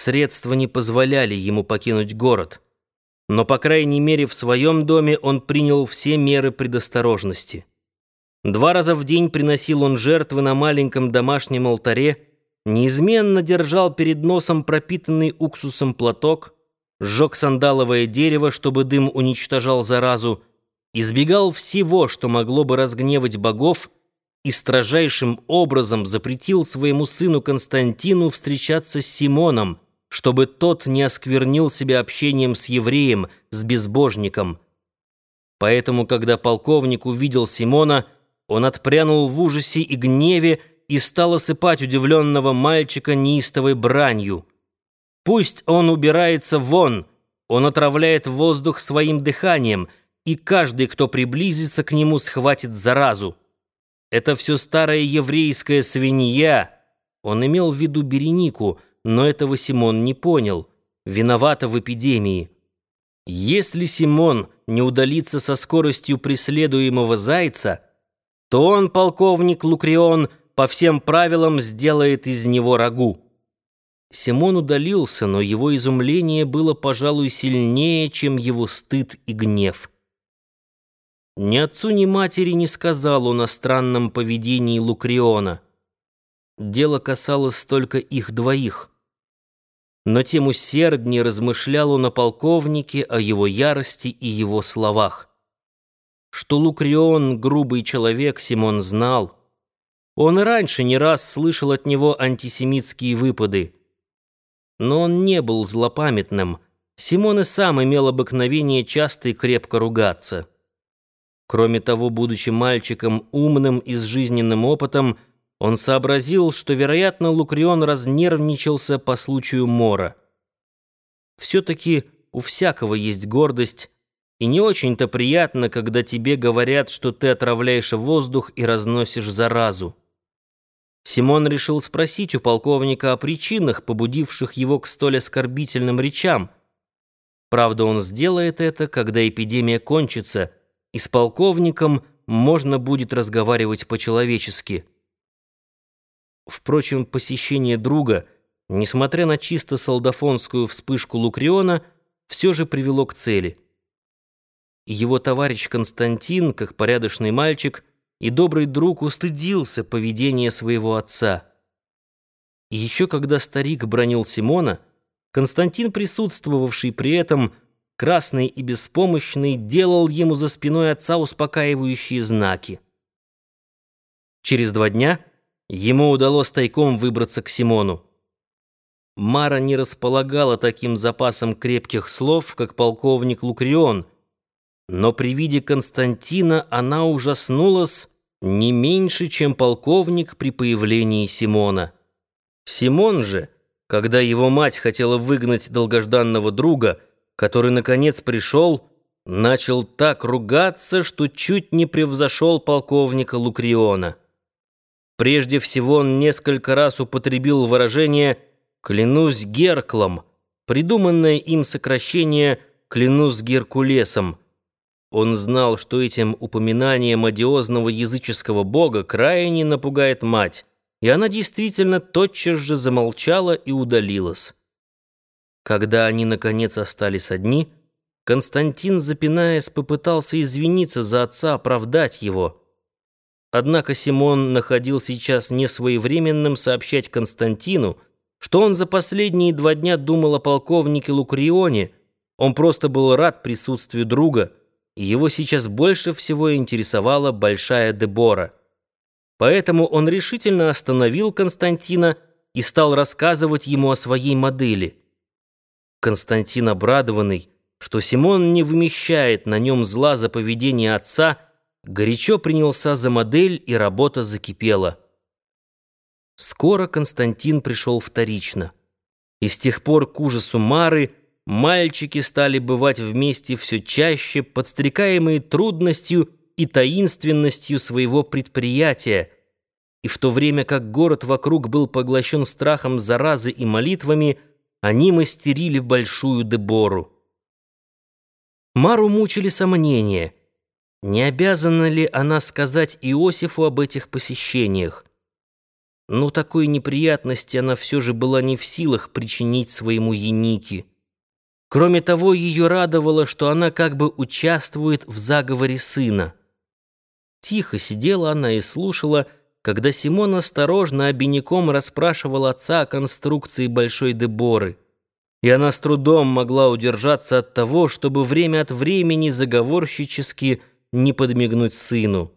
средства не позволяли ему покинуть город. Но, по крайней мере, в своем доме он принял все меры предосторожности. Два раза в день приносил он жертвы на маленьком домашнем алтаре, неизменно держал перед носом пропитанный уксусом платок, сжег сандаловое дерево, чтобы дым уничтожал заразу, избегал всего, что могло бы разгневать богов, и строжайшим образом запретил своему сыну Константину встречаться с Симоном, чтобы тот не осквернил себя общением с евреем, с безбожником. Поэтому, когда полковник увидел Симона, он отпрянул в ужасе и гневе и стал осыпать удивленного мальчика неистовой бранью. «Пусть он убирается вон, он отравляет воздух своим дыханием, и каждый, кто приблизится к нему, схватит заразу». Это все старая еврейская свинья. Он имел в виду Беренику, но этого Симон не понял. Виновата в эпидемии. Если Симон не удалится со скоростью преследуемого зайца, то он, полковник Лукрион, по всем правилам сделает из него рагу. Симон удалился, но его изумление было, пожалуй, сильнее, чем его стыд и гнев. Ни отцу, ни матери не сказал он о странном поведении Лукриона. Дело касалось только их двоих. Но тем усерднее размышлял он о полковнике, о его ярости и его словах. Что Лукрион — грубый человек, Симон знал. Он и раньше не раз слышал от него антисемитские выпады. Но он не был злопамятным. Симон и сам имел обыкновение часто и крепко ругаться. Кроме того, будучи мальчиком умным и с жизненным опытом, он сообразил, что, вероятно, Лукрион разнервничался по случаю мора. Все-таки у всякого есть гордость, и не очень-то приятно, когда тебе говорят, что ты отравляешь воздух и разносишь заразу. Симон решил спросить у полковника о причинах, побудивших его к столь оскорбительным речам. Правда, он сделает это, когда эпидемия кончится — и с полковником можно будет разговаривать по-человечески. Впрочем, посещение друга, несмотря на чисто солдафонскую вспышку Лукриона, все же привело к цели. Его товарищ Константин, как порядочный мальчик и добрый друг, устыдился поведения своего отца. Еще когда старик бронил Симона, Константин, присутствовавший при этом, красный и беспомощный, делал ему за спиной отца успокаивающие знаки. Через два дня ему удалось тайком выбраться к Симону. Мара не располагала таким запасом крепких слов, как полковник Лукрион, но при виде Константина она ужаснулась не меньше, чем полковник при появлении Симона. Симон же, когда его мать хотела выгнать долгожданного друга, который, наконец, пришел, начал так ругаться, что чуть не превзошел полковника Лукриона. Прежде всего он несколько раз употребил выражение «клянусь Герклом», придуманное им сокращение «клянусь Геркулесом». Он знал, что этим упоминанием одиозного языческого бога крайне напугает мать, и она действительно тотчас же замолчала и удалилась. Когда они, наконец, остались одни, Константин, запинаясь, попытался извиниться за отца, оправдать его. Однако Симон находил сейчас несвоевременным сообщать Константину, что он за последние два дня думал о полковнике Лукрионе, он просто был рад присутствию друга, и его сейчас больше всего интересовала Большая Дебора. Поэтому он решительно остановил Константина и стал рассказывать ему о своей модели – Константин, обрадованный, что Симон не вымещает на нем зла за поведение отца, горячо принялся за модель, и работа закипела. Скоро Константин пришел вторично. И с тех пор к ужасу Мары мальчики стали бывать вместе все чаще, подстрекаемые трудностью и таинственностью своего предприятия, и в то время как город вокруг был поглощен страхом заразы и молитвами – они мастерили большую Дебору. Мару мучили сомнения. Не обязана ли она сказать Иосифу об этих посещениях? но такой неприятности она все же была не в силах причинить своему Янике. Кроме того, ее радовало, что она как бы участвует в заговоре сына. Тихо сидела она и слушала, когда Симон осторожно обиняком расспрашивал отца о конструкции Большой Деборы. И она с трудом могла удержаться от того, чтобы время от времени заговорщически не подмигнуть сыну.